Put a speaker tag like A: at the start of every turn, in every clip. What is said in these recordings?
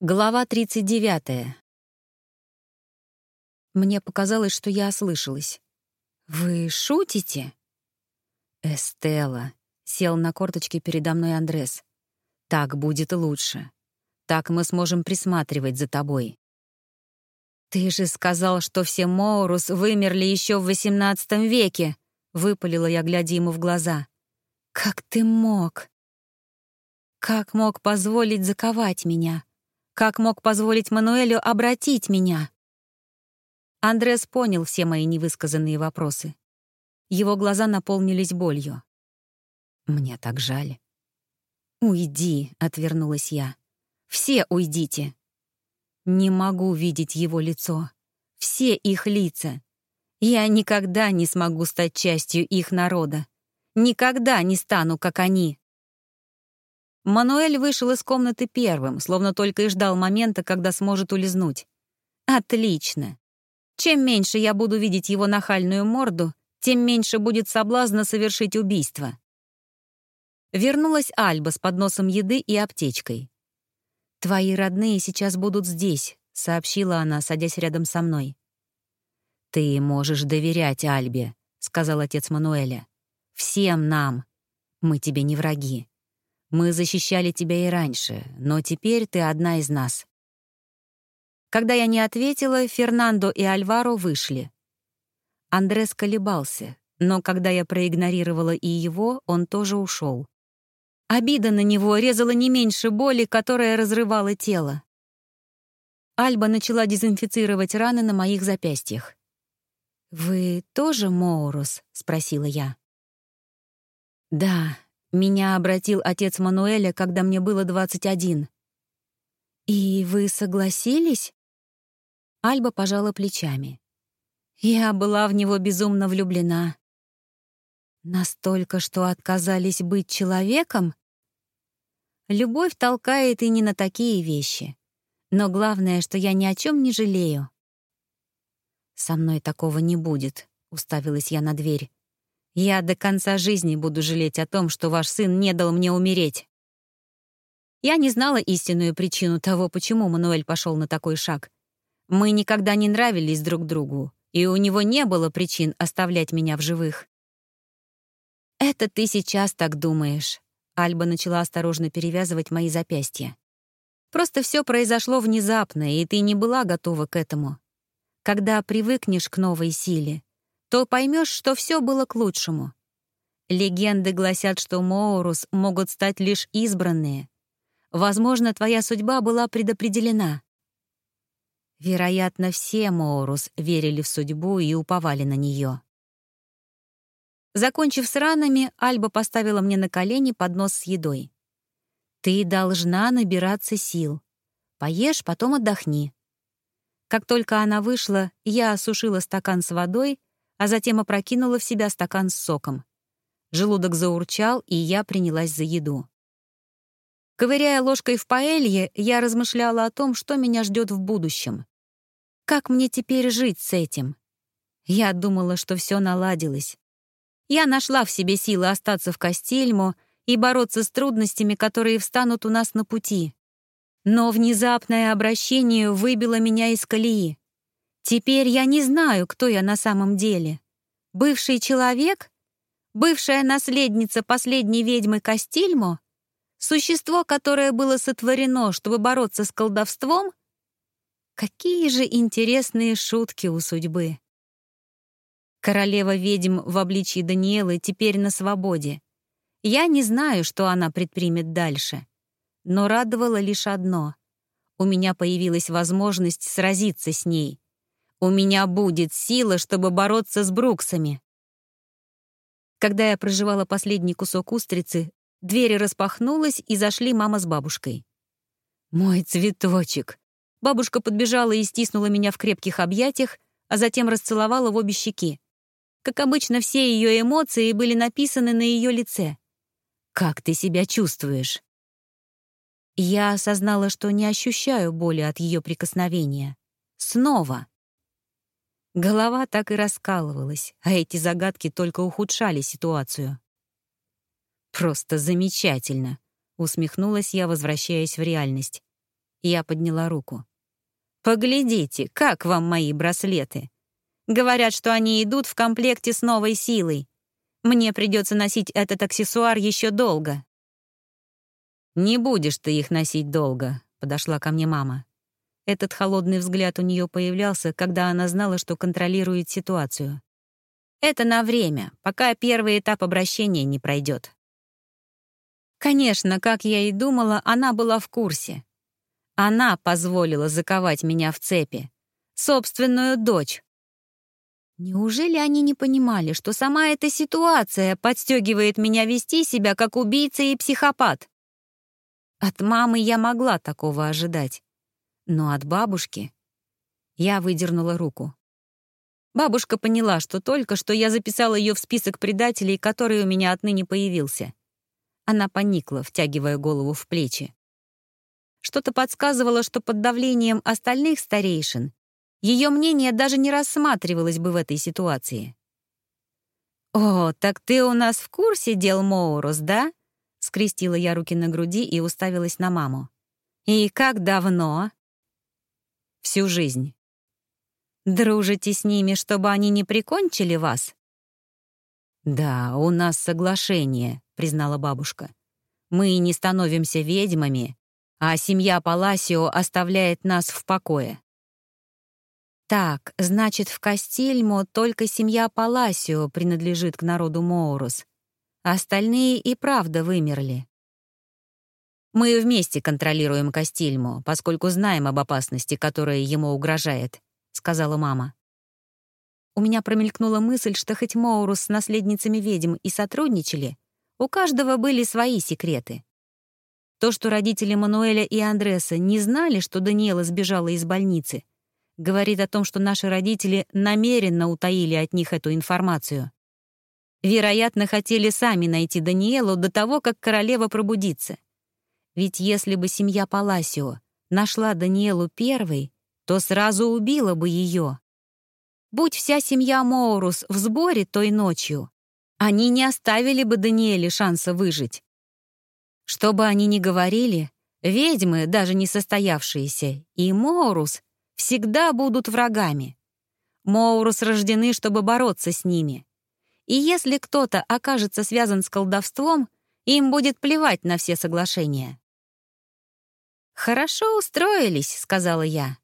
A: Глава 39. Мне показалось, что я ослышалась. «Вы шутите?» «Эстелла», — сел на корточки передо мной Андрес. «Так будет лучше. Так мы сможем присматривать за тобой». «Ты же сказал, что все Моурус вымерли еще в XVIII веке», — выпалила я, глядя ему в глаза. «Как ты мог? Как мог позволить заковать меня?» Как мог позволить Мануэлю обратить меня? Андрес понял все мои невысказанные вопросы. Его глаза наполнились болью. «Мне так жаль». «Уйди», — отвернулась я. «Все уйдите». Не могу видеть его лицо. Все их лица. Я никогда не смогу стать частью их народа. Никогда не стану, как они. Мануэль вышел из комнаты первым, словно только и ждал момента, когда сможет улизнуть. Отлично. Чем меньше я буду видеть его нахальную морду, тем меньше будет соблазна совершить убийство. Вернулась Альба с подносом еды и аптечкой. «Твои родные сейчас будут здесь», — сообщила она, садясь рядом со мной. «Ты можешь доверять Альбе», — сказал отец Мануэля. «Всем нам. Мы тебе не враги. Мы защищали тебя и раньше, но теперь ты одна из нас». Когда я не ответила, Фернандо и Альваро вышли. Андрес колебался, но когда я проигнорировала и его, он тоже ушел. Обида на него резала не меньше боли, которая разрывала тело. Альба начала дезинфицировать раны на моих запястьях. «Вы тоже Моурус?» — спросила я. «Да, меня обратил отец Мануэля, когда мне было 21. «И вы согласились?» Альба пожала плечами. «Я была в него безумно влюблена». «Настолько, что отказались быть человеком?» Любовь толкает и не на такие вещи. Но главное, что я ни о чем не жалею. «Со мной такого не будет», — уставилась я на дверь. Я до конца жизни буду жалеть о том, что ваш сын не дал мне умереть. Я не знала истинную причину того, почему Мануэль пошел на такой шаг. Мы никогда не нравились друг другу, и у него не было причин оставлять меня в живых. «Это ты сейчас так думаешь», — Альба начала осторожно перевязывать мои запястья. «Просто все произошло внезапно, и ты не была готова к этому. Когда привыкнешь к новой силе, то поймешь, что все было к лучшему. Легенды гласят, что Моурус могут стать лишь избранные. Возможно, твоя судьба была предопределена. Вероятно, все Моурус верили в судьбу и уповали на нее. Закончив с ранами, Альба поставила мне на колени поднос с едой. «Ты должна набираться сил. Поешь, потом отдохни». Как только она вышла, я осушила стакан с водой а затем опрокинула в себя стакан с соком. Желудок заурчал, и я принялась за еду. Ковыряя ложкой в паэлье, я размышляла о том, что меня ждет в будущем. Как мне теперь жить с этим? Я думала, что все наладилось. Я нашла в себе силы остаться в Кастильмо и бороться с трудностями, которые встанут у нас на пути. Но внезапное обращение выбило меня из колеи. Теперь я не знаю, кто я на самом деле. Бывший человек? Бывшая наследница последней ведьмы Кастильмо? Существо, которое было сотворено, чтобы бороться с колдовством? Какие же интересные шутки у судьбы. Королева ведьм в обличии Даниэлы теперь на свободе. Я не знаю, что она предпримет дальше. Но радовало лишь одно. У меня появилась возможность сразиться с ней — у меня будет сила, чтобы бороться с Бруксами. Когда я проживала последний кусок устрицы, дверь распахнулась, и зашли мама с бабушкой. «Мой цветочек!» Бабушка подбежала и стиснула меня в крепких объятиях, а затем расцеловала в обе щеки. Как обычно, все ее эмоции были написаны на ее лице. «Как ты себя чувствуешь?» Я осознала, что не ощущаю боли от ее прикосновения. Снова. Голова так и раскалывалась, а эти загадки только ухудшали ситуацию. «Просто замечательно», — усмехнулась я, возвращаясь в реальность. Я подняла руку. «Поглядите, как вам мои браслеты? Говорят, что они идут в комплекте с новой силой. Мне придется носить этот аксессуар еще долго». «Не будешь ты их носить долго», — подошла ко мне мама. Этот холодный взгляд у нее появлялся, когда она знала, что контролирует ситуацию. «Это на время, пока первый этап обращения не пройдет. Конечно, как я и думала, она была в курсе. Она позволила заковать меня в цепи. Собственную дочь. Неужели они не понимали, что сама эта ситуация подстегивает меня вести себя как убийца и психопат? От мамы я могла такого ожидать. Но от бабушки... Я выдернула руку. Бабушка поняла, что только что я записала ее в список предателей, который у меня отныне появился. Она поникла, втягивая голову в плечи. Что-то подсказывало, что под давлением остальных старейшин ее мнение даже не рассматривалось бы в этой ситуации. «О, так ты у нас в курсе дел Моурус, да?» Скрестила я руки на груди и уставилась на маму. «И как давно?» «Всю жизнь». «Дружите с ними, чтобы они не прикончили вас?» «Да, у нас соглашение», признала бабушка. «Мы не становимся ведьмами, а семья Паласио оставляет нас в покое». «Так, значит, в Кастильмо только семья Паласио принадлежит к народу Моурус. Остальные и правда вымерли». «Мы вместе контролируем Кастильмо, поскольку знаем об опасности, которая ему угрожает», — сказала мама. У меня промелькнула мысль, что хоть Моурус с наследницами ведьм и сотрудничали, у каждого были свои секреты. То, что родители Мануэля и Андреса не знали, что Даниэла сбежала из больницы, говорит о том, что наши родители намеренно утаили от них эту информацию. Вероятно, хотели сами найти Даниэлу до того, как королева пробудится. Ведь если бы семья Паласио нашла Даниэлу первой, то сразу убила бы ее. Будь вся семья Моурус в сборе той ночью, они не оставили бы Даниэле шанса выжить. Что бы они ни говорили, ведьмы, даже не состоявшиеся, и Моурус всегда будут врагами. Моурус рождены, чтобы бороться с ними. И если кто-то окажется связан с колдовством, им будет плевать на все соглашения. «Хорошо устроились», — сказала я.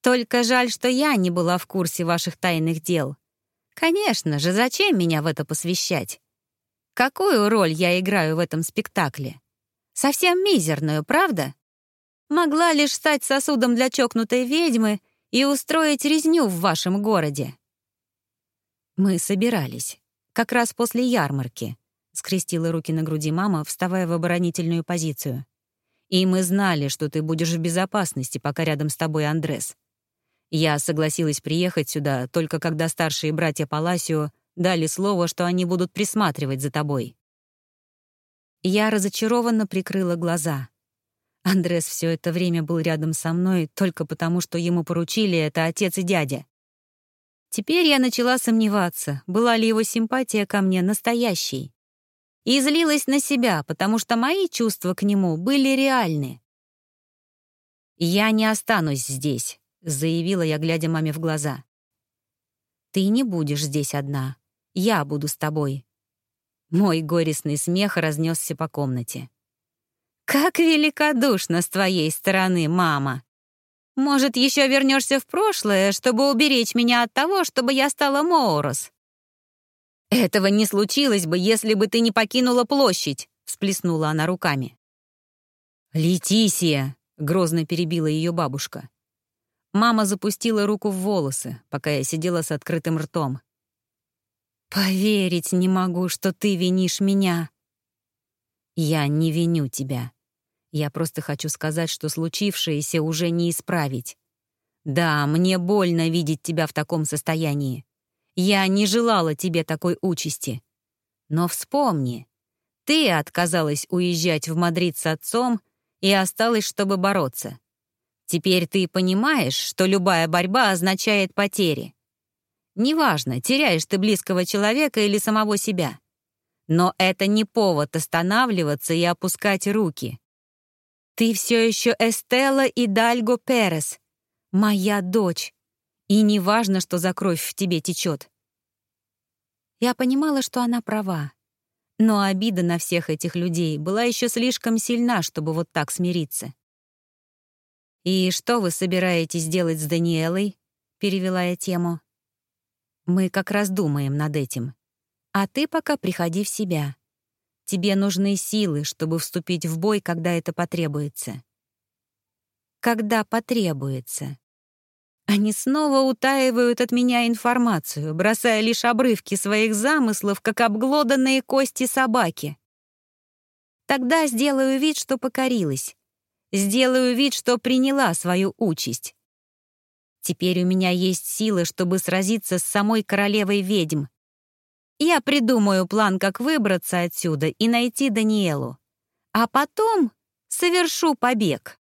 A: «Только жаль, что я не была в курсе ваших тайных дел. Конечно же, зачем меня в это посвящать? Какую роль я играю в этом спектакле? Совсем мизерную, правда? Могла лишь стать сосудом для чокнутой ведьмы и устроить резню в вашем городе. Мы собирались. Как раз после ярмарки. Скрестила руки на груди мама, вставая в оборонительную позицию. И мы знали, что ты будешь в безопасности, пока рядом с тобой Андрес. Я согласилась приехать сюда только когда старшие братья Паласио дали слово, что они будут присматривать за тобой. Я разочарованно прикрыла глаза. Андрес все это время был рядом со мной только потому, что ему поручили это отец и дядя. Теперь я начала сомневаться, была ли его симпатия ко мне настоящей. И злилась на себя, потому что мои чувства к нему были реальны. «Я не останусь здесь», — заявила я, глядя маме в глаза. «Ты не будешь здесь одна. Я буду с тобой». Мой горестный смех разнесся по комнате. «Как великодушно с твоей стороны, мама! Может, еще вернешься в прошлое, чтобы уберечь меня от того, чтобы я стала Моурос?» «Этого не случилось бы, если бы ты не покинула площадь», — всплеснула она руками. «Летисия!» — грозно перебила ее бабушка. Мама запустила руку в волосы, пока я сидела с открытым ртом. «Поверить не могу, что ты винишь меня». «Я не виню тебя. Я просто хочу сказать, что случившееся уже не исправить. Да, мне больно видеть тебя в таком состоянии. Я не желала тебе такой участи. Но вспомни, ты отказалась уезжать в Мадрид с отцом и осталась, чтобы бороться. Теперь ты понимаешь, что любая борьба означает потери. Неважно, теряешь ты близкого человека или самого себя. Но это не повод останавливаться и опускать руки. Ты все еще Эстелла и Дальго Перес, моя дочь, и не важно, что за кровь в тебе течет. Я понимала, что она права, но обида на всех этих людей была еще слишком сильна, чтобы вот так смириться. «И что вы собираетесь делать с Даниэлой?» — перевела я тему. «Мы как раз думаем над этим. А ты пока приходи в себя. Тебе нужны силы, чтобы вступить в бой, когда это потребуется». «Когда потребуется», они снова утаивают от меня информацию, бросая лишь обрывки своих замыслов, как обглоданные кости собаки. Тогда сделаю вид, что покорилась. Сделаю вид, что приняла свою участь. Теперь у меня есть силы, чтобы сразиться с самой королевой ведьм. Я придумаю план, как выбраться отсюда и найти Даниэлу. А потом совершу побег.